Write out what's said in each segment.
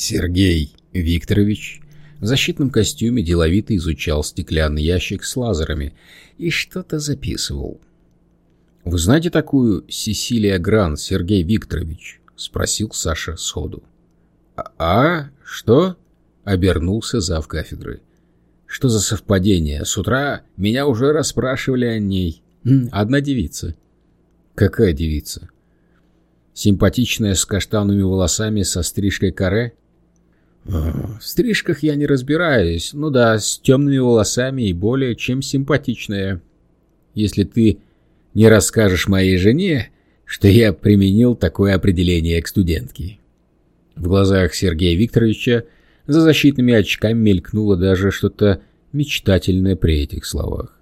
Сергей Викторович в защитном костюме деловито изучал стеклянный ящик с лазерами и что-то записывал. «Вы знаете такую Сесилия Гран, Сергей Викторович?» — спросил Саша сходу. «А? а? Что?» — обернулся зав кафедры. «Что за совпадение? С утра меня уже расспрашивали о ней. Одна девица». «Какая девица?» «Симпатичная, с каштановыми волосами, со стрижкой каре?» В стрижках я не разбираюсь. Ну да, с темными волосами и более чем симпатичная. Если ты не расскажешь моей жене, что я применил такое определение к студентке. В глазах Сергея Викторовича за защитными очками мелькнуло даже что-то мечтательное при этих словах.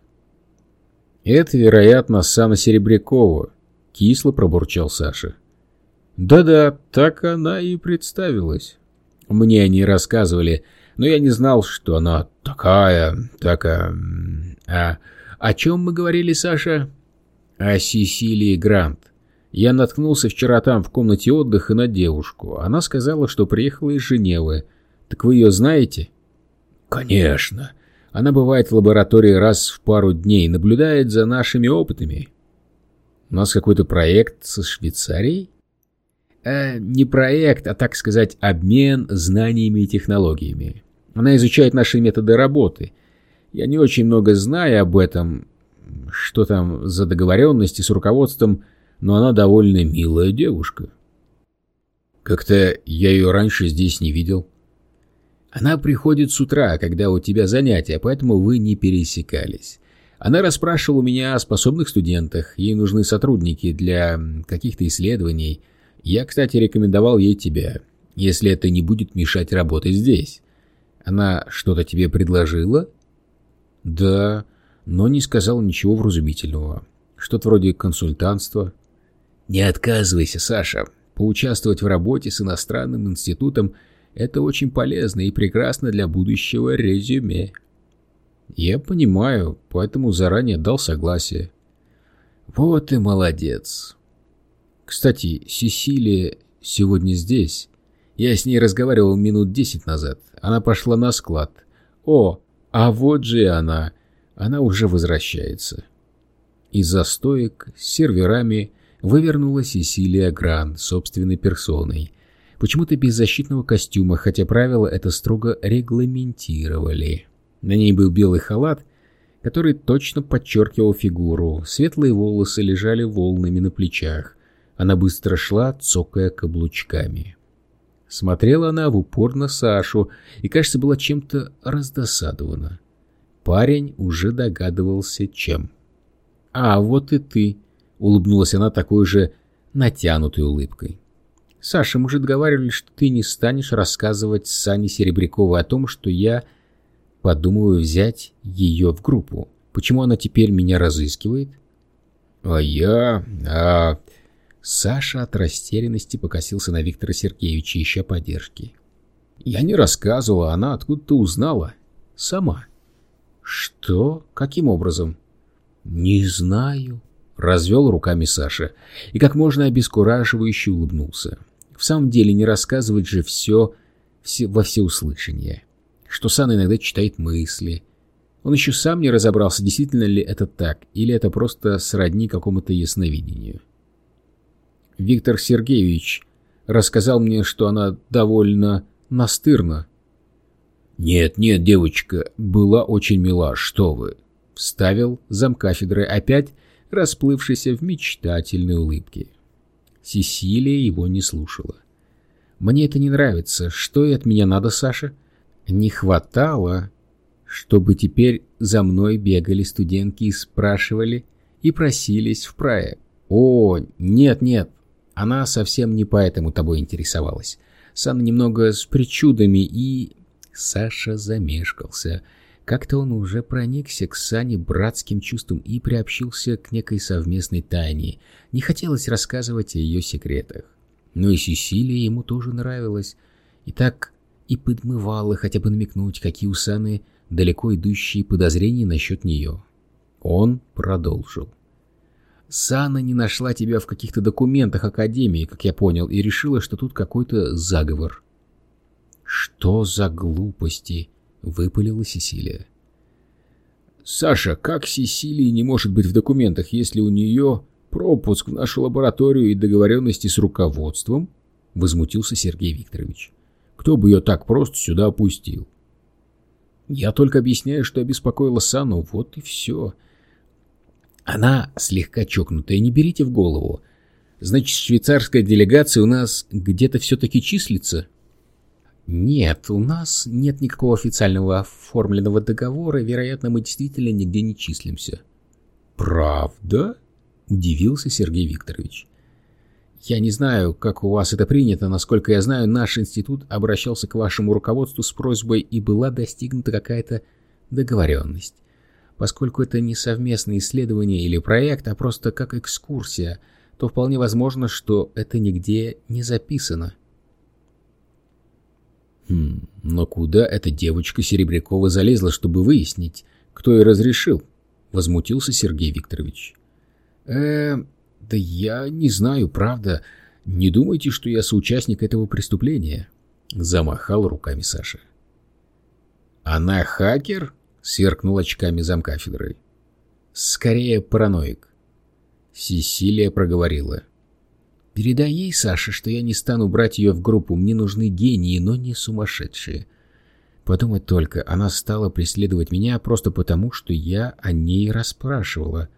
«Это, вероятно, Сана Серебрякова», — кисло пробурчал Саша. «Да-да, так она и представилась». Мне они рассказывали, но я не знал, что она такая, такая... А о чем мы говорили, Саша? О Сесилии Грант. Я наткнулся вчера там, в комнате отдыха, на девушку. Она сказала, что приехала из Женевы. Так вы ее знаете? Конечно. Она бывает в лаборатории раз в пару дней, наблюдает за нашими опытами. У нас какой-то проект со Швейцарией? Э, не проект, а, так сказать, обмен знаниями и технологиями. Она изучает наши методы работы. Я не очень много знаю об этом, что там за договоренности с руководством, но она довольно милая девушка. Как-то я ее раньше здесь не видел. Она приходит с утра, когда у тебя занятия, поэтому вы не пересекались. Она расспрашивала меня о способных студентах, ей нужны сотрудники для каких-то исследований, я, кстати, рекомендовал ей тебя, если это не будет мешать работать здесь. Она что-то тебе предложила? Да, но не сказала ничего вразумительного. Что-то вроде консультантства. Не отказывайся, Саша. Поучаствовать в работе с иностранным институтом – это очень полезно и прекрасно для будущего резюме. Я понимаю, поэтому заранее дал согласие. Вот и молодец. Кстати, Сесилия сегодня здесь. Я с ней разговаривал минут десять назад. Она пошла на склад. О, а вот же и она. Она уже возвращается. Из-за стоек с серверами вывернула Сесилия Гранд собственной персоной. Почему-то без защитного костюма, хотя правила это строго регламентировали. На ней был белый халат, который точно подчеркивал фигуру. Светлые волосы лежали волнами на плечах. Она быстро шла, цокая каблучками. Смотрела она в упор на Сашу и, кажется, была чем-то раздосадована. Парень уже догадывался, чем. «А, вот и ты!» — улыбнулась она такой же натянутой улыбкой. «Саша, мы же договаривались, что ты не станешь рассказывать Сане Серебряковой о том, что я подумываю взять ее в группу. Почему она теперь меня разыскивает?» «А я... А... Саша от растерянности покосился на Виктора Сергеевича, ища поддержки. «Я не рассказывала, она откуда-то узнала. Сама». «Что? Каким образом?» «Не знаю», — развел руками Саша и как можно обескураживающе улыбнулся. «В самом деле не рассказывать же все, все во всеуслышание, что Сан иногда читает мысли». Он еще сам не разобрался, действительно ли это так, или это просто сродни какому-то ясновидению. Виктор Сергеевич рассказал мне, что она довольно настырна. «Нет, нет, девочка, была очень мила, что вы!» Вставил замкафедры опять расплывшийся в мечтательной улыбке. Сесилия его не слушала. «Мне это не нравится. Что и от меня надо, Саша?» «Не хватало, чтобы теперь за мной бегали студентки и спрашивали и просились в проект. О, нет-нет, она совсем не поэтому тобой интересовалась. Сан немного с причудами и... Саша замешкался. Как-то он уже проникся к Сане братским чувством и приобщился к некой совместной тайне. Не хотелось рассказывать о ее секретах. Но и Сесилия ему тоже нравилась. И так и подмывала хотя бы намекнуть, какие у Саны далеко идущие подозрения насчет нее. Он продолжил. Сана не нашла тебя в каких-то документах Академии, как я понял, и решила, что тут какой-то заговор. «Что за глупости?» — выпалила Сесилия. «Саша, как Сесилии не может быть в документах, если у нее пропуск в нашу лабораторию и договоренности с руководством?» — возмутился Сергей Викторович. «Кто бы ее так просто сюда опустил?» «Я только объясняю, что обеспокоила Сану, вот и все». Она слегка чокнутая, не берите в голову. Значит, швейцарская делегация у нас где-то все-таки числится?» «Нет, у нас нет никакого официального оформленного договора, вероятно, мы действительно нигде не числимся». «Правда?» — удивился Сергей Викторович. «Я не знаю, как у вас это принято. Насколько я знаю, наш институт обращался к вашему руководству с просьбой, и была достигнута какая-то договоренность. Поскольку это не совместное исследование или проект, а просто как экскурсия, то вполне возможно, что это нигде не записано». Хм, но куда эта девочка Серебрякова залезла, чтобы выяснить, кто ей разрешил? Возмутился Сергей Викторович. э да я не знаю, правда. Не думайте, что я соучастник этого преступления. Замахал руками Саша. Она хакер? Сверкнул очками замкафедрой. Скорее параноик. Сесилия проговорила. Передай ей, Саша, что я не стану брать ее в группу. Мне нужны гении, но не сумасшедшие. Подумать только, она стала преследовать меня просто потому, что я о ней расспрашивала.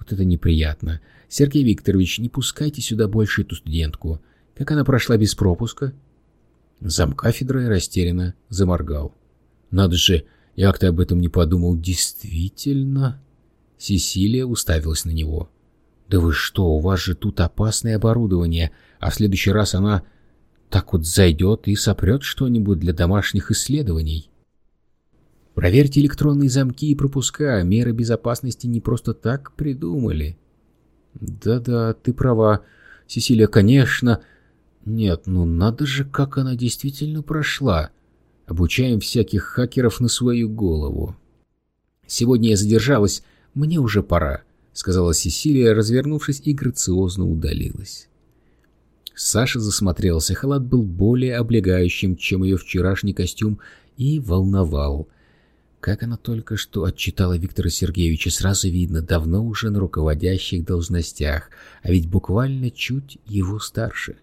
Вот это неприятно. Сергей Викторович, не пускайте сюда больше эту студентку. Как она прошла без пропуска? Замкафедрой растерянно заморгал. Надо же, я как-то об этом не подумал. Действительно? Сесилия уставилась на него. «Да вы что, у вас же тут опасное оборудование, а в следующий раз она так вот зайдет и сопрет что-нибудь для домашних исследований». Проверьте электронные замки и пропуска, меры безопасности не просто так придумали. Да-да, ты права, Сесилия, конечно. Нет, ну надо же, как она действительно прошла. Обучаем всяких хакеров на свою голову. Сегодня я задержалась, мне уже пора сказала Сесилия, развернувшись и грациозно удалилась. Саша засмотрелся, халат был более облегающим, чем ее вчерашний костюм, и волновал. Как она только что отчитала Виктора Сергеевича, сразу видно, давно уже на руководящих должностях, а ведь буквально чуть его старше.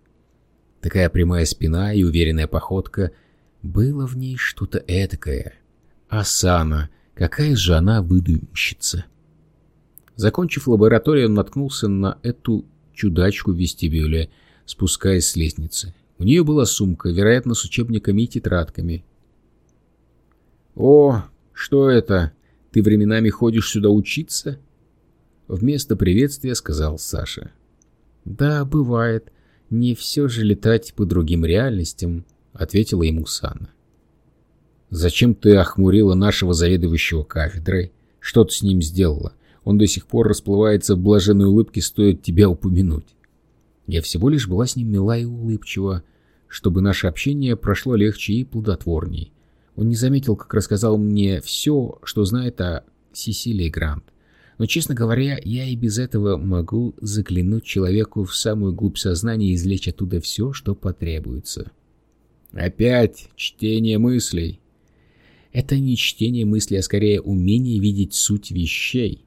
Такая прямая спина и уверенная походка, было в ней что-то эдакое. Асана, какая же она выдумщица! Закончив лабораторию, он наткнулся на эту чудачку в вестибюле, спускаясь с лестницы. У нее была сумка, вероятно, с учебниками и тетрадками. «О, что это? Ты временами ходишь сюда учиться?» Вместо приветствия сказал Саша. «Да, бывает. Не все же летать по другим реальностям», — ответила ему Сана. «Зачем ты охмурила нашего заведующего кафедрой? Что ты с ним сделала? Он до сих пор расплывается в блаженной улыбке, стоит тебя упомянуть. Я всего лишь была с ним мила и улыбчива, чтобы наше общение прошло легче и плодотворней. Он не заметил, как рассказал мне все, что знает о Сесилии Грант. Но, честно говоря, я и без этого могу заглянуть человеку в самую глубь сознания и извлечь оттуда все, что потребуется. Опять чтение мыслей. Это не чтение мыслей, а скорее умение видеть суть вещей.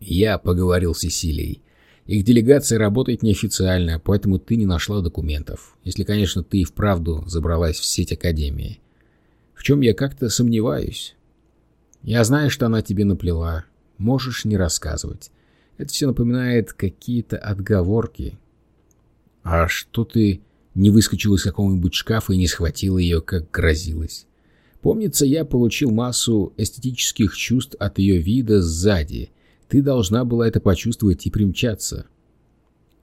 Я поговорил с Сесилией. Их делегация работает неофициально, поэтому ты не нашла документов. Если, конечно, ты и вправду забралась в сеть Академии. В чем я как-то сомневаюсь. Я знаю, что она тебе наплела. Можешь не рассказывать. Это все напоминает какие-то отговорки. А что ты не выскочила из какого-нибудь шкафа и не схватила ее, как грозилась? Помнится, я получил массу эстетических чувств от ее вида сзади — ты должна была это почувствовать и примчаться.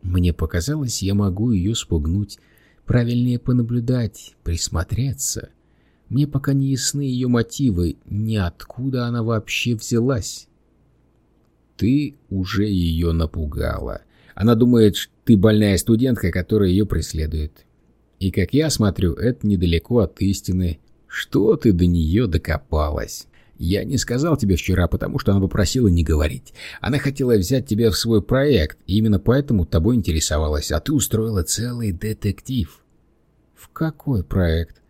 Мне показалось, я могу ее спугнуть. Правильнее понаблюдать, присмотреться. Мне пока не ясны ее мотивы, ни откуда она вообще взялась. Ты уже ее напугала. Она думает, ты больная студентка, которая ее преследует. И, как я смотрю, это недалеко от истины. Что ты до нее докопалась? Я не сказал тебе вчера, потому что она попросила не говорить. Она хотела взять тебя в свой проект, и именно поэтому тобой интересовалась, а ты устроила целый детектив. «В какой проект?»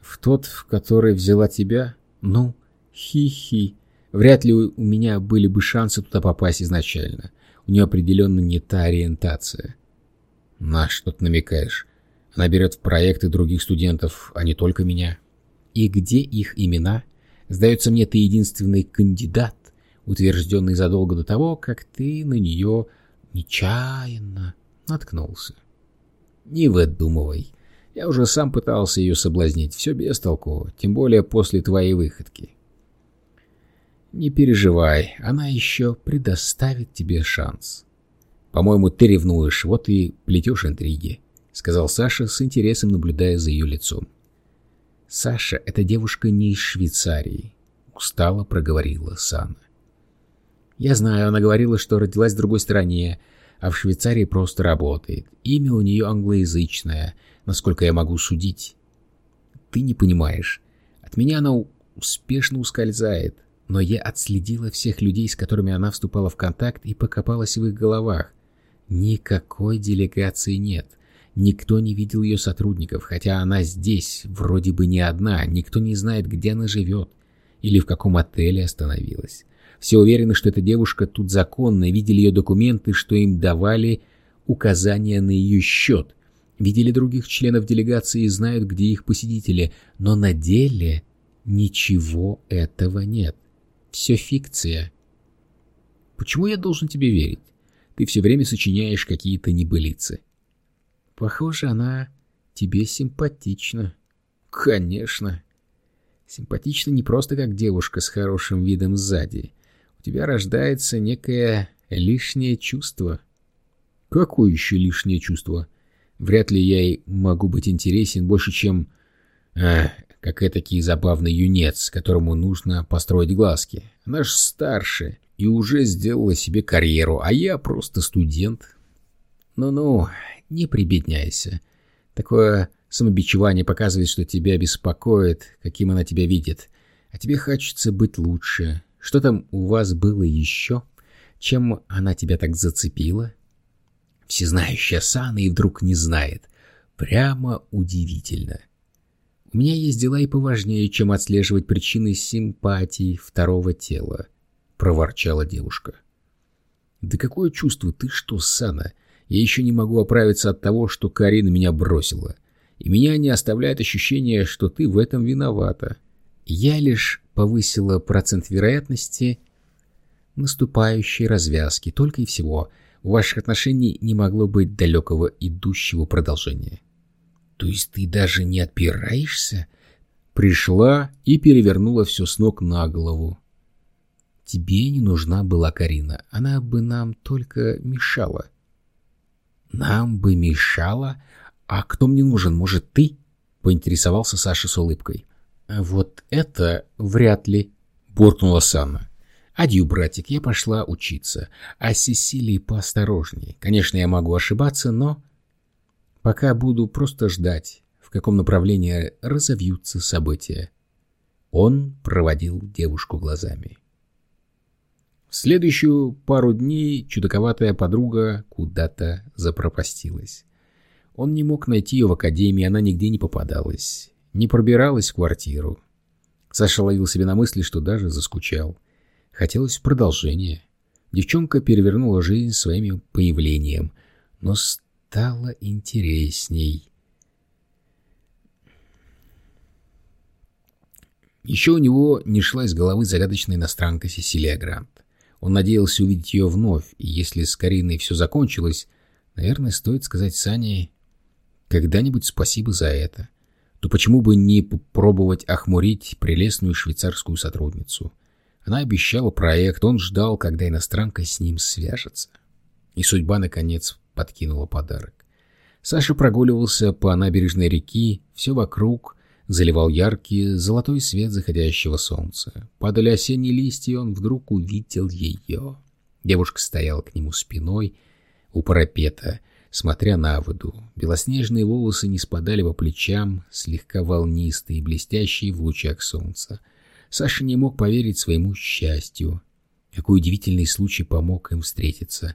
«В тот, в который взяла тебя?» «Ну, хи-хи. Вряд ли у меня были бы шансы туда попасть изначально. У нее определенно не та ориентация». «На что ты намекаешь? Она берет в проекты других студентов, а не только меня». «И где их имена?» «Сдается мне, ты единственный кандидат, утвержденный задолго до того, как ты на нее нечаянно наткнулся». «Не выдумывай. Я уже сам пытался ее соблазнить, все без толку, тем более после твоей выходки». «Не переживай, она еще предоставит тебе шанс». «По-моему, ты ревнуешь, вот и плетешь интриги», — сказал Саша с интересом, наблюдая за ее лицом. «Саша — это девушка не из Швейцарии», — устало проговорила Сана. «Я знаю, она говорила, что родилась в другой стране, а в Швейцарии просто работает. Имя у нее англоязычное, насколько я могу судить. Ты не понимаешь. От меня она успешно ускользает, но я отследила всех людей, с которыми она вступала в контакт и покопалась в их головах. Никакой делегации нет. Никто не видел ее сотрудников, хотя она здесь, вроде бы не одна, никто не знает, где она живет или в каком отеле остановилась. Все уверены, что эта девушка тут законная, видели ее документы, что им давали указания на ее счет. Видели других членов делегации и знают, где их посетители, но на деле ничего этого нет. Все фикция. Почему я должен тебе верить? Ты все время сочиняешь какие-то небылицы. Похоже, она тебе симпатична. Конечно. Симпатична не просто как девушка с хорошим видом сзади у тебя рождается некое лишнее чувство. Какое еще лишнее чувство? Вряд ли я и могу быть интересен больше, чем... А, как этакий забавный юнец, которому нужно построить глазки. Она ж старше и уже сделала себе карьеру, а я просто студент. Ну-ну, не прибедняйся. Такое самобичевание показывает, что тебя беспокоит, каким она тебя видит. А тебе хочется быть лучше, что там у вас было еще? Чем она тебя так зацепила? Всезнающая Сана и вдруг не знает. Прямо удивительно. У меня есть дела и поважнее, чем отслеживать причины симпатии второго тела, проворчала девушка. Да какое чувство ты что, Сана? Я еще не могу оправиться от того, что Карина меня бросила. И меня не оставляет ощущение, что ты в этом виновата. Я лишь повысила процент вероятности наступающей развязки, только и всего. У ваших отношений не могло быть далекого идущего продолжения. То есть ты даже не отпираешься? Пришла и перевернула все с ног на голову. Тебе не нужна была Карина, она бы нам только мешала. Нам бы мешала? А кто мне нужен, может, ты? Поинтересовался Саша с улыбкой. «Вот это вряд ли», — буркнула Санна. «Адью, братик, я пошла учиться, а с Сесилией поосторожней. Конечно, я могу ошибаться, но пока буду просто ждать, в каком направлении разовьются события». Он проводил девушку глазами. В следующую пару дней чудаковатая подруга куда-то запропастилась. Он не мог найти ее в академии, она нигде не попадалась не пробиралась в квартиру. Саша ловил себе на мысли, что даже заскучал. Хотелось продолжения. Девчонка перевернула жизнь своим появлением, но стало интересней. Еще у него не шла из головы загадочная иностранка Сесилия Грант. Он надеялся увидеть ее вновь, и если с Кариной все закончилось, наверное, стоит сказать Сане когда-нибудь спасибо за это то почему бы не попробовать охмурить прелестную швейцарскую сотрудницу? Она обещала проект, он ждал, когда иностранка с ним свяжется. И судьба, наконец, подкинула подарок. Саша прогуливался по набережной реки, все вокруг заливал яркий золотой свет заходящего солнца. Падали осенние листья, и он вдруг увидел ее. Девушка стояла к нему спиной у парапета, смотря на воду. Белоснежные волосы не спадали по плечам, слегка волнистые, блестящие в лучах солнца. Саша не мог поверить своему счастью. Какой удивительный случай помог им встретиться.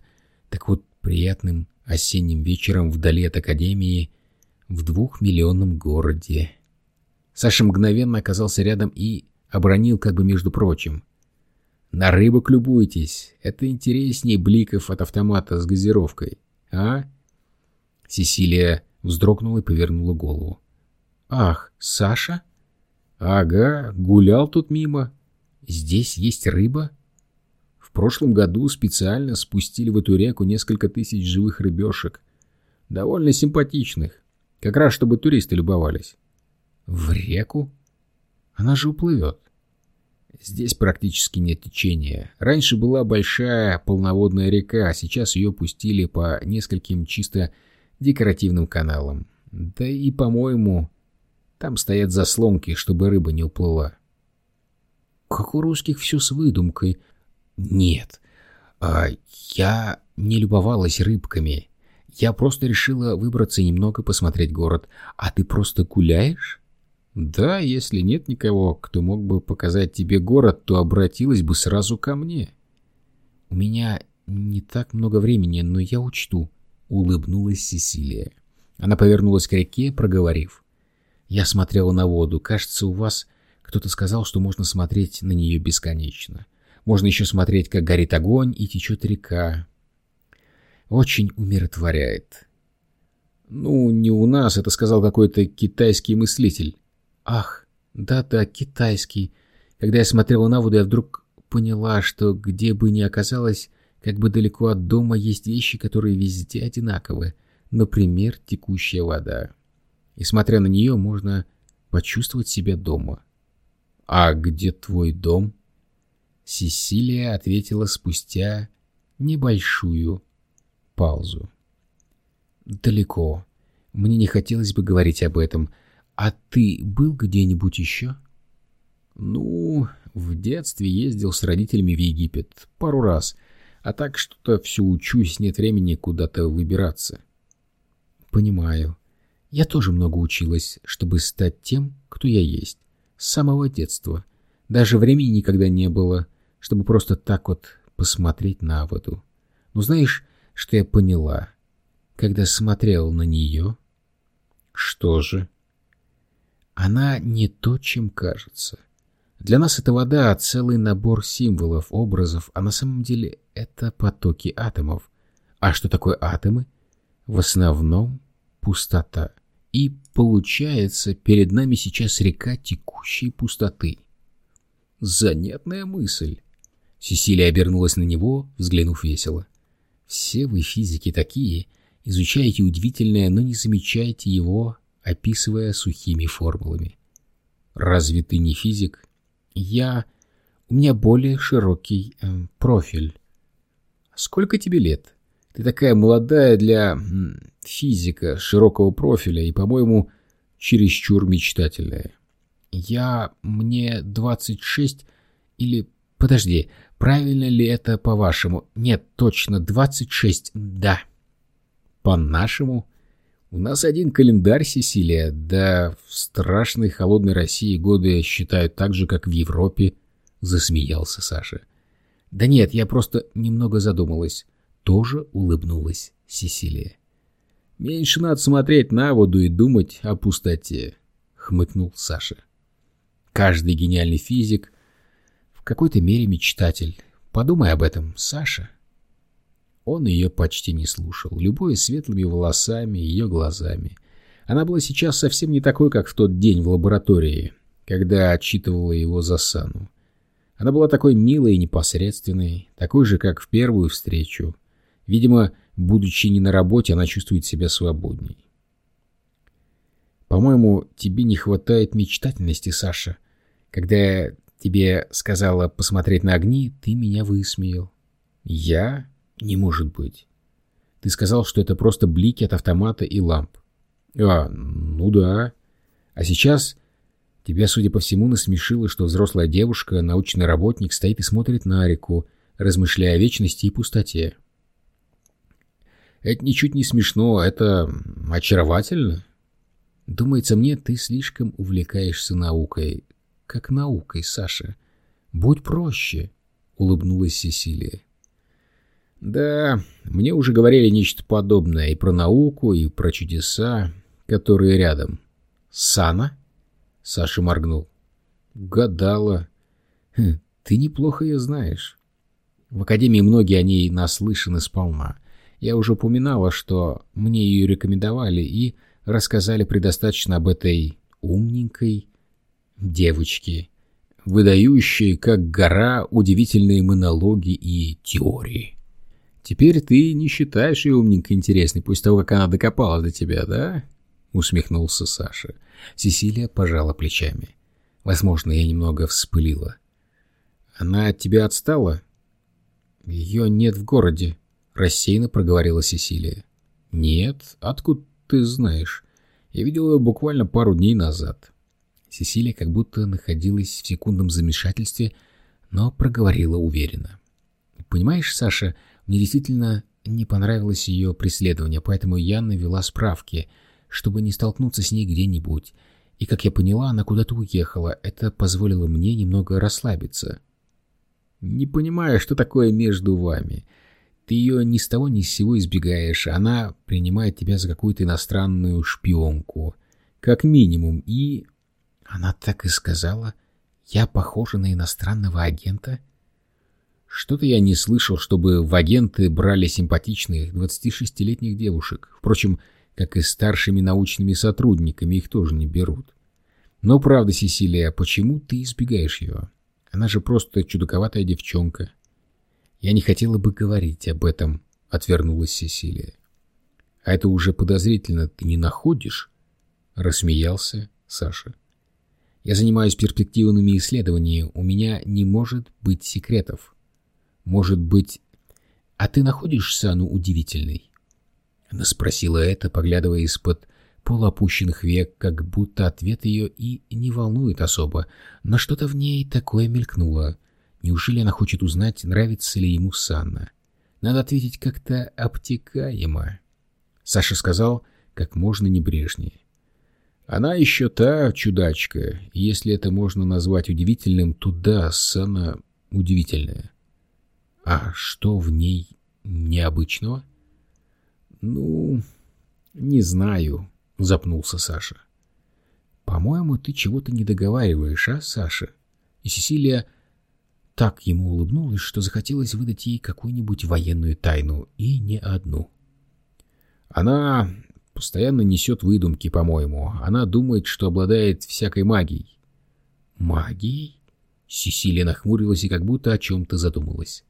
Так вот, приятным осенним вечером вдали от академии в двухмиллионном городе. Саша мгновенно оказался рядом и обронил как бы между прочим. «На рыбок любуйтесь. Это интереснее бликов от автомата с газировкой. А?» Сесилия вздрогнула и повернула голову. «Ах, Саша?» «Ага, гулял тут мимо. Здесь есть рыба?» Прошлом году специально спустили в эту реку несколько тысяч живых рыбешек. Довольно симпатичных. Как раз, чтобы туристы любовались. В реку? Она же уплывет. Здесь практически нет течения. Раньше была большая полноводная река, а сейчас ее пустили по нескольким чисто декоративным каналам. Да и, по-моему, там стоят заслонки, чтобы рыба не уплыла. Как у русских все с выдумкой. Нет, а я не любовалась рыбками. Я просто решила выбраться немного посмотреть город. А ты просто гуляешь? Да, если нет никого, кто мог бы показать тебе город, то обратилась бы сразу ко мне. У меня не так много времени, но я учту, — улыбнулась Сесилия. Она повернулась к реке, проговорив. Я смотрела на воду. Кажется, у вас кто-то сказал, что можно смотреть на нее бесконечно. Можно еще смотреть, как горит огонь и течет река. Очень умиротворяет. Ну, не у нас, это сказал какой-то китайский мыслитель. Ах, да-да, китайский. Когда я смотрела на воду, я вдруг поняла, что где бы ни оказалось, как бы далеко от дома есть вещи, которые везде одинаковы. Например, текущая вода. И смотря на нее, можно почувствовать себя дома. «А где твой дом?» Сесилия ответила спустя небольшую паузу. «Далеко. Мне не хотелось бы говорить об этом. А ты был где-нибудь еще? Ну, в детстве ездил с родителями в Египет пару раз, а так что-то все учусь, нет времени куда-то выбираться. Понимаю. Я тоже много училась, чтобы стать тем, кто я есть. С самого детства. Даже времени никогда не было, чтобы просто так вот посмотреть на воду. Но знаешь, что я поняла, когда смотрел на нее? Что же? Она не то, чем кажется. Для нас это вода, а целый набор символов, образов, а на самом деле это потоки атомов. А что такое атомы? В основном пустота. И получается, перед нами сейчас река текущей пустоты. Занятная мысль. Сесилия обернулась на него, взглянув весело. Все вы физики такие, изучаете удивительное, но не замечаете его описывая сухими формулами. «Разве ты не физик?» «Я... У меня более широкий э, профиль». «Сколько тебе лет? Ты такая молодая для физика широкого профиля и, по-моему, чересчур мечтательная». «Я... Мне 26 или... Подожди, правильно ли это по-вашему? Нет, точно, 26, да». «По-нашему?» У нас один календарь, Сесилия, да в страшной холодной России годы считают так же, как в Европе, — засмеялся Саша. Да нет, я просто немного задумалась. Тоже улыбнулась Сесилия. Меньше надо смотреть на воду и думать о пустоте, — хмыкнул Саша. Каждый гениальный физик в какой-то мере мечтатель. Подумай об этом, Саша. — он ее почти не слушал, любуясь светлыми волосами и ее глазами. Она была сейчас совсем не такой, как в тот день в лаборатории, когда отчитывала его за Сану. Она была такой милой и непосредственной, такой же, как в первую встречу. Видимо, будучи не на работе, она чувствует себя свободней. «По-моему, тебе не хватает мечтательности, Саша. Когда тебе сказала посмотреть на огни, ты меня высмеял». «Я?» Не может быть. Ты сказал, что это просто блики от автомата и ламп. А, ну да. А сейчас тебя, судя по всему, насмешило, что взрослая девушка, научный работник, стоит и смотрит на реку, размышляя о вечности и пустоте. Это ничуть не смешно, это очаровательно. Думается мне, ты слишком увлекаешься наукой. Как наукой, Саша. Будь проще, — улыбнулась Сесилия. Да, мне уже говорили нечто подобное и про науку, и про чудеса. которые рядом. Сана? Саша моргнул. Гадала. Хм, ты неплохо ее знаешь. В Академии многие о ней наслышаны сполна. Я уже упоминала, что мне ее рекомендовали и рассказали предостаточно об этой умненькой девочке, выдающей, как гора, удивительные монологи и теории. Теперь ты не считаешь ее умненькой интересной после того, как она докопалась до тебя, да? Усмехнулся Саша. Сесилия пожала плечами. Возможно, я немного вспылила. Она от тебя отстала? Ее нет в городе, рассеянно проговорила Сесилия. Нет? Откуда ты знаешь? Я видел ее буквально пару дней назад. Сесилия как будто находилась в секундном замешательстве, но проговорила уверенно. Понимаешь, Саша, мне действительно не понравилось ее преследование, поэтому я навела справки, чтобы не столкнуться с ней где-нибудь. И, как я поняла, она куда-то уехала. Это позволило мне немного расслабиться. Не понимаю, что такое между вами. Ты ее ни с того ни с сего избегаешь. Она принимает тебя за какую-то иностранную шпионку. Как минимум. И... Она так и сказала. Я похожа на иностранного агента? — что-то я не слышал, чтобы в агенты брали симпатичных 26-летних девушек. Впрочем, как и старшими научными сотрудниками, их тоже не берут. Но правда, Сесилия, почему ты избегаешь ее? Она же просто чудаковатая девчонка. Я не хотела бы говорить об этом, отвернулась Сесилия. А это уже подозрительно, ты не находишь? Рассмеялся Саша. Я занимаюсь перспективными исследованиями, у меня не может быть секретов. Может быть... А ты находишь Сану удивительной? Она спросила это, поглядывая из-под полуопущенных век, как будто ответ ее и не волнует особо, но что-то в ней такое мелькнуло. Неужели она хочет узнать, нравится ли ему Санна? Надо ответить как-то обтекаемо. Саша сказал как можно небрежнее. Она еще та чудачка, если это можно назвать удивительным, то да, Санна удивительная. А что в ней необычного? Ну, не знаю, запнулся Саша. По-моему, ты чего-то не договариваешь, а, Саша? И Сесилия так ему улыбнулась, что захотелось выдать ей какую-нибудь военную тайну, и не одну. Она постоянно несет выдумки, по-моему. Она думает, что обладает всякой магией. Магией? Сесилия нахмурилась и как будто о чем-то задумалась.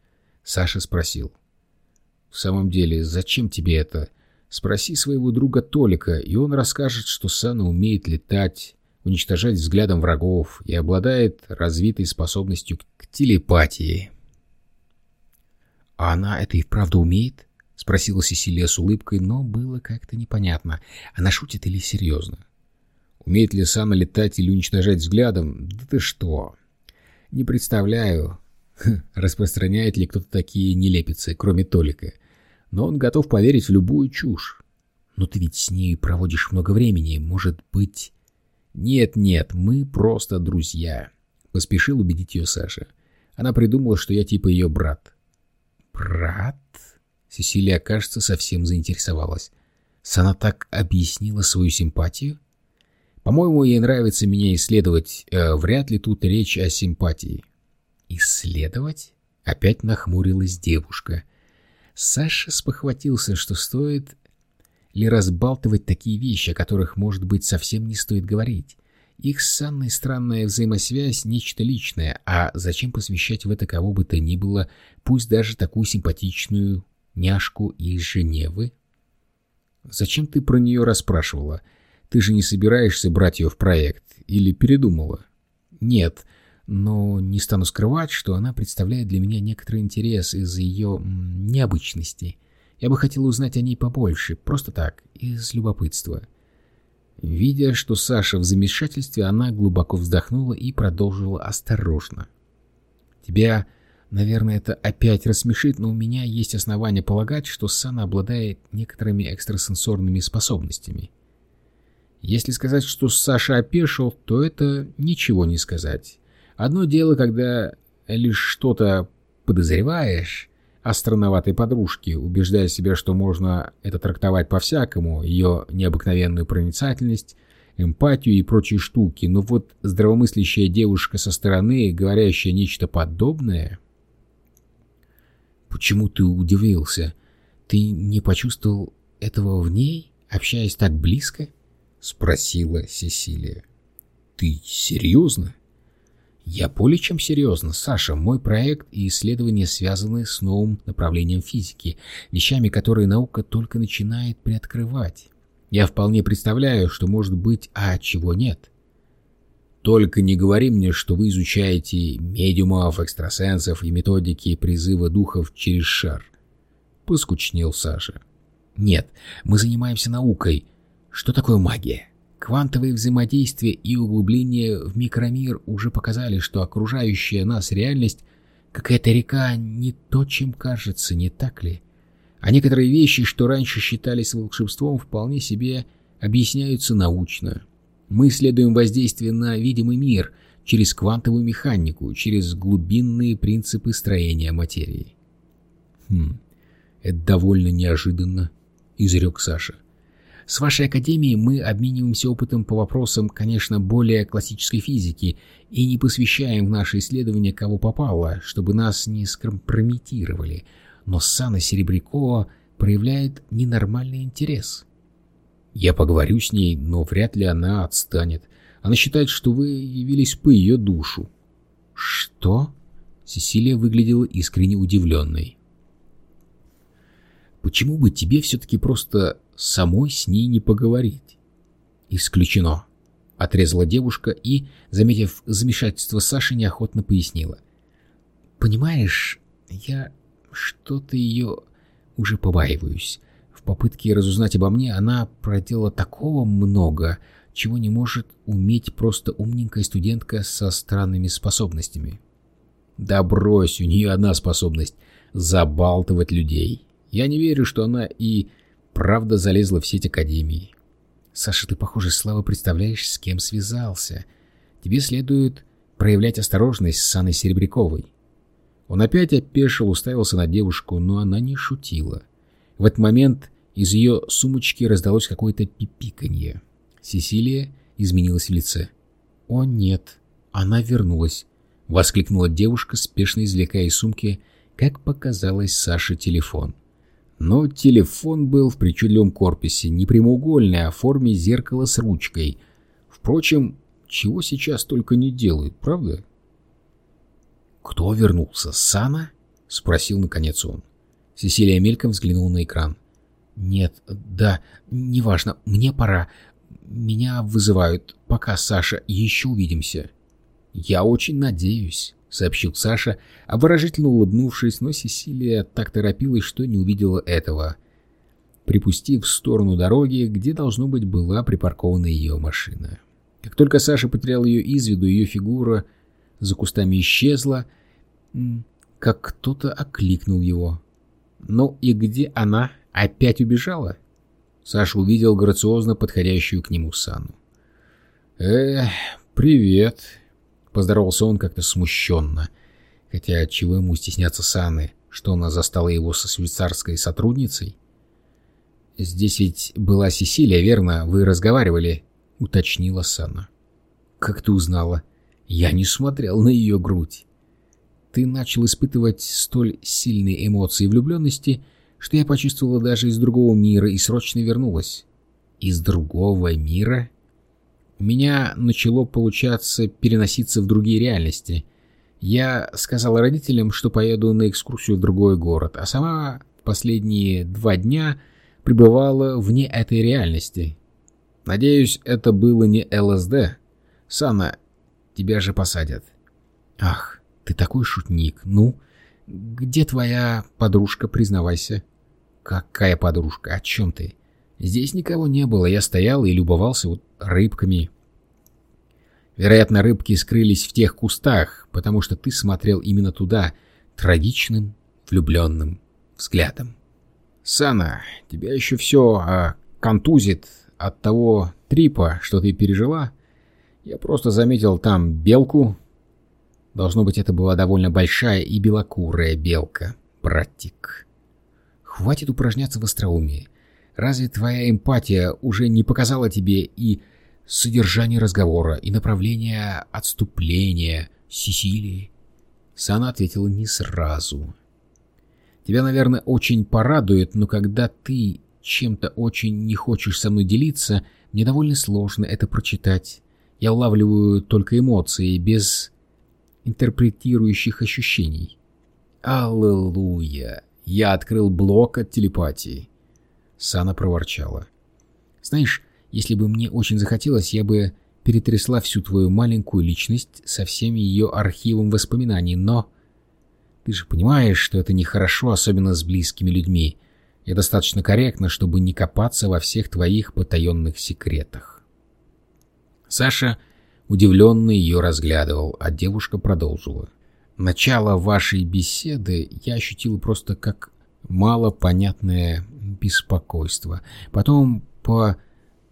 Саша спросил. «В самом деле, зачем тебе это? Спроси своего друга Толика, и он расскажет, что Сана умеет летать, уничтожать взглядом врагов и обладает развитой способностью к телепатии». «А она это и вправду умеет?» — спросила Сесилия с улыбкой, но было как-то непонятно, она шутит или серьезно. «Умеет ли Сана летать или уничтожать взглядом? Да ты что!» «Не представляю, распространяет ли кто-то такие нелепицы, кроме Толика. Но он готов поверить в любую чушь. Но ты ведь с ней проводишь много времени, может быть... Нет-нет, мы просто друзья. Поспешил убедить ее Саша. Она придумала, что я типа ее брат. Брат? Сесилия, кажется, совсем заинтересовалась. Сана так объяснила свою симпатию? По-моему, ей нравится меня исследовать. Э, вряд ли тут речь о симпатии. «Исследовать?» — опять нахмурилась девушка. Саша спохватился, что стоит ли разбалтывать такие вещи, о которых, может быть, совсем не стоит говорить. Их с Анной странная взаимосвязь — нечто личное, а зачем посвящать в это кого бы то ни было, пусть даже такую симпатичную няшку из Женевы? Зачем ты про нее расспрашивала? Ты же не собираешься брать ее в проект или передумала? Нет, но не стану скрывать, что она представляет для меня некоторый интерес из-за ее необычности. Я бы хотел узнать о ней побольше, просто так, из любопытства. Видя, что Саша в замешательстве, она глубоко вздохнула и продолжила осторожно. «Тебя, наверное, это опять рассмешит, но у меня есть основания полагать, что Сана обладает некоторыми экстрасенсорными способностями». Если сказать, что Саша опешил, то это ничего не сказать. Одно дело, когда лишь что-то подозреваешь, о странноватой подружке, убеждая себя, что можно это трактовать по-всякому, ее необыкновенную проницательность, эмпатию и прочие штуки, но вот здравомыслящая девушка со стороны, говорящая нечто подобное... «Почему ты удивился? Ты не почувствовал этого в ней, общаясь так близко?» — спросила Сесилия. «Ты серьезно?» «Я более чем серьезно, Саша. Мой проект и исследования связаны с новым направлением физики, вещами, которые наука только начинает приоткрывать. Я вполне представляю, что может быть, а чего нет. Только не говори мне, что вы изучаете медиумов, экстрасенсов и методики призыва духов через шар. Поскучнел Саша. Нет, мы занимаемся наукой. Что такое магия? Квантовые взаимодействия и углубление в микромир уже показали, что окружающая нас реальность какая-то река не то, чем кажется, не так ли? А некоторые вещи, что раньше считались волшебством, вполне себе объясняются научно. Мы исследуем воздействие на видимый мир через квантовую механику, через глубинные принципы строения материи. Хм, это довольно неожиданно, изрек Саша. С вашей академией мы обмениваемся опытом по вопросам, конечно, более классической физики и не посвящаем в наши исследования кого попало, чтобы нас не скомпрометировали. Но Сана Серебрякова проявляет ненормальный интерес. Я поговорю с ней, но вряд ли она отстанет. Она считает, что вы явились по ее душу. Что? Сесилия выглядела искренне удивленной. Почему бы тебе все-таки просто самой с ней не поговорить? Исключено. Отрезала девушка и, заметив замешательство Саши, неохотно пояснила. Понимаешь, я что-то ее уже побаиваюсь. В попытке разузнать обо мне она проделала такого много, чего не может уметь просто умненькая студентка со странными способностями. Да брось, у нее одна способность — забалтывать людей. Я не верю, что она и правда залезла в сеть Академии. Саша, ты, похоже, слабо представляешь, с кем связался. Тебе следует проявлять осторожность с Анной Серебряковой. Он опять опешил, уставился на девушку, но она не шутила. В этот момент из ее сумочки раздалось какое-то пипиканье. Сесилия изменилась в лице. «О, нет, она вернулась!» — воскликнула девушка, спешно извлекая из сумки, как показалось Саше, телефон. Но телефон был в причудливом корпусе, не прямоугольный, а в форме зеркала с ручкой. Впрочем, чего сейчас только не делают, правда? «Кто вернулся? Сана?» — спросил наконец он. Сесилия мельком взглянула на экран. «Нет, да, неважно, мне пора. Меня вызывают. Пока, Саша, еще увидимся». «Я очень надеюсь» сообщил Саша, обворожительно улыбнувшись, но Сесилия так торопилась, что не увидела этого, припустив в сторону дороги, где, должно быть, была припаркована ее машина. Как только Саша потерял ее из виду, ее фигура за кустами исчезла, как кто-то окликнул его. «Ну и где она? Опять убежала?» Саша увидел грациозно подходящую к нему Сану. «Э, привет», Поздоровался он как-то смущенно. Хотя чего ему стесняться Саны, что она застала его со швейцарской сотрудницей? «Здесь ведь была Сесилия, верно? Вы разговаривали?» — уточнила Сана. «Как ты узнала?» «Я не смотрел на ее грудь. Ты начал испытывать столь сильные эмоции влюбленности, что я почувствовала даже из другого мира и срочно вернулась». «Из другого мира?» У меня начало получаться переноситься в другие реальности. Я сказала родителям, что поеду на экскурсию в другой город, а сама последние два дня пребывала вне этой реальности. Надеюсь, это было не ЛСД. Сана, тебя же посадят. Ах, ты такой шутник. Ну, где твоя подружка, признавайся? Какая подружка? О чем ты? Здесь никого не было, я стоял и любовался вот рыбками. Вероятно, рыбки скрылись в тех кустах, потому что ты смотрел именно туда, трагичным, влюбленным взглядом. Сана, тебя еще все а, контузит от того трипа, что ты пережила. Я просто заметил там белку. Должно быть, это была довольно большая и белокурая белка. братик. Хватит упражняться в остроумии. Разве твоя эмпатия уже не показала тебе и содержание разговора, и направление отступления Сесилии? Сана ответила не сразу. Тебя, наверное, очень порадует, но когда ты чем-то очень не хочешь со мной делиться, мне довольно сложно это прочитать. Я улавливаю только эмоции, без интерпретирующих ощущений. Аллилуйя! Я открыл блок от телепатии. Сана проворчала. Знаешь, если бы мне очень захотелось, я бы перетрясла всю твою маленькую личность со всеми ее архивом воспоминаний, но... Ты же понимаешь, что это нехорошо, особенно с близкими людьми. Я достаточно корректна, чтобы не копаться во всех твоих потаенных секретах. Саша удивленно ее разглядывал, а девушка продолжила. Начало вашей беседы я ощутила просто как малопонятное беспокойство. Потом по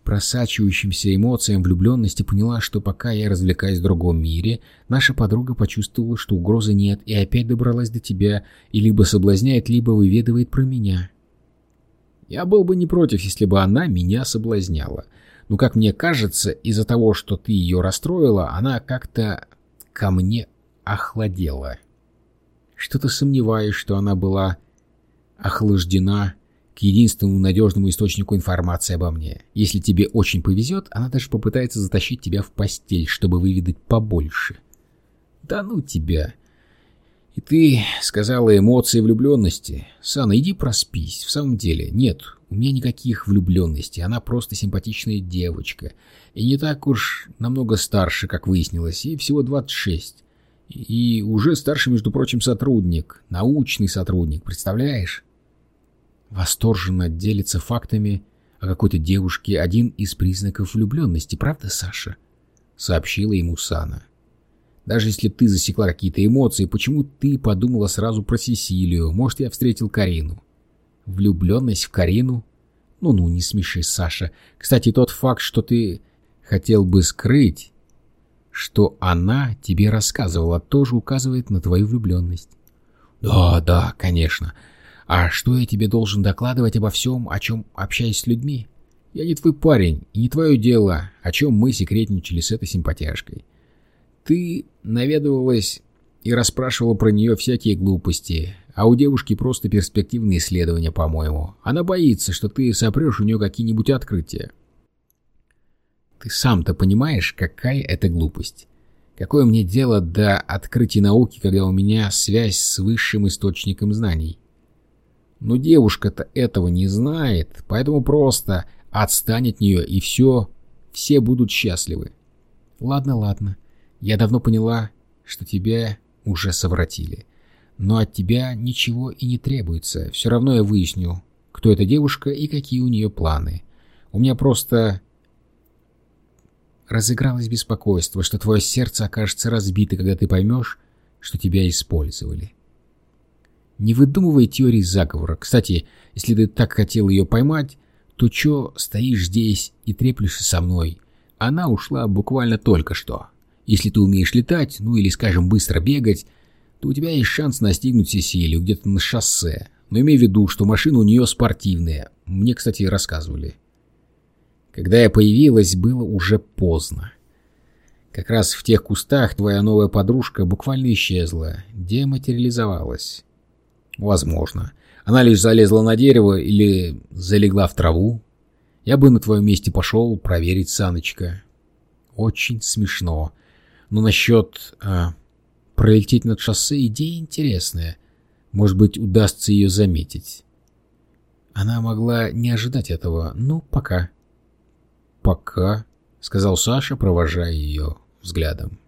просачивающимся эмоциям влюбленности поняла, что пока я развлекаюсь в другом мире, наша подруга почувствовала, что угрозы нет, и опять добралась до тебя, и либо соблазняет, либо выведывает про меня. Я был бы не против, если бы она меня соблазняла. Но, как мне кажется, из-за того, что ты ее расстроила, она как-то ко мне охладела. Что-то сомневаюсь, что она была охлаждена к единственному надежному источнику информации обо мне. Если тебе очень повезет, она даже попытается затащить тебя в постель, чтобы выведать побольше. Да ну тебя. И ты сказала эмоции влюбленности. Сана, иди проспись. В самом деле, нет, у меня никаких влюбленностей. Она просто симпатичная девочка. И не так уж намного старше, как выяснилось, и всего 26. И уже старший, между прочим, сотрудник. Научный сотрудник, представляешь? Восторженно делится фактами о какой-то девушке один из признаков влюбленности, правда, Саша? Сообщила ему Сана. Даже если ты засекла какие-то эмоции, почему ты подумала сразу про Сесилию? Может, я встретил Карину? Влюбленность в Карину? Ну-ну, не смеши, Саша. Кстати, тот факт, что ты хотел бы скрыть, что она тебе рассказывала, тоже указывает на твою влюбленность. Да, да, конечно. А что я тебе должен докладывать обо всем, о чем общаюсь с людьми? Я не твой парень, и не твое дело, о чем мы секретничали с этой симпатяшкой. Ты наведывалась и расспрашивала про нее всякие глупости, а у девушки просто перспективные исследования, по-моему. Она боится, что ты сопрешь у нее какие-нибудь открытия. Ты сам-то понимаешь, какая это глупость? Какое мне дело до открытий науки, когда у меня связь с высшим источником знаний? Но девушка-то этого не знает, поэтому просто отстань от нее, и все, все будут счастливы. Ладно, ладно. Я давно поняла, что тебя уже совратили. Но от тебя ничего и не требуется. Все равно я выясню, кто эта девушка и какие у нее планы. У меня просто разыгралось беспокойство, что твое сердце окажется разбито, когда ты поймешь, что тебя использовали. Не выдумывай теории заговора. Кстати, если ты так хотел ее поймать, то чё стоишь здесь и треплешься со мной? Она ушла буквально только что. Если ты умеешь летать, ну или, скажем, быстро бегать, то у тебя есть шанс настигнуть Сесилию где-то на шоссе. Но имей в виду, что машина у нее спортивная. Мне, кстати, рассказывали. Когда я появилась, было уже поздно. Как раз в тех кустах твоя новая подружка буквально исчезла, дематериализовалась. Возможно. Она лишь залезла на дерево или залегла в траву. Я бы на твоем месте пошел проверить Саночка. Очень смешно. Но насчет а, пролететь над шоссе идея интересная. Может быть, удастся ее заметить. Она могла не ожидать этого. Ну, пока. «Пока», — сказал Саша, провожая ее взглядом.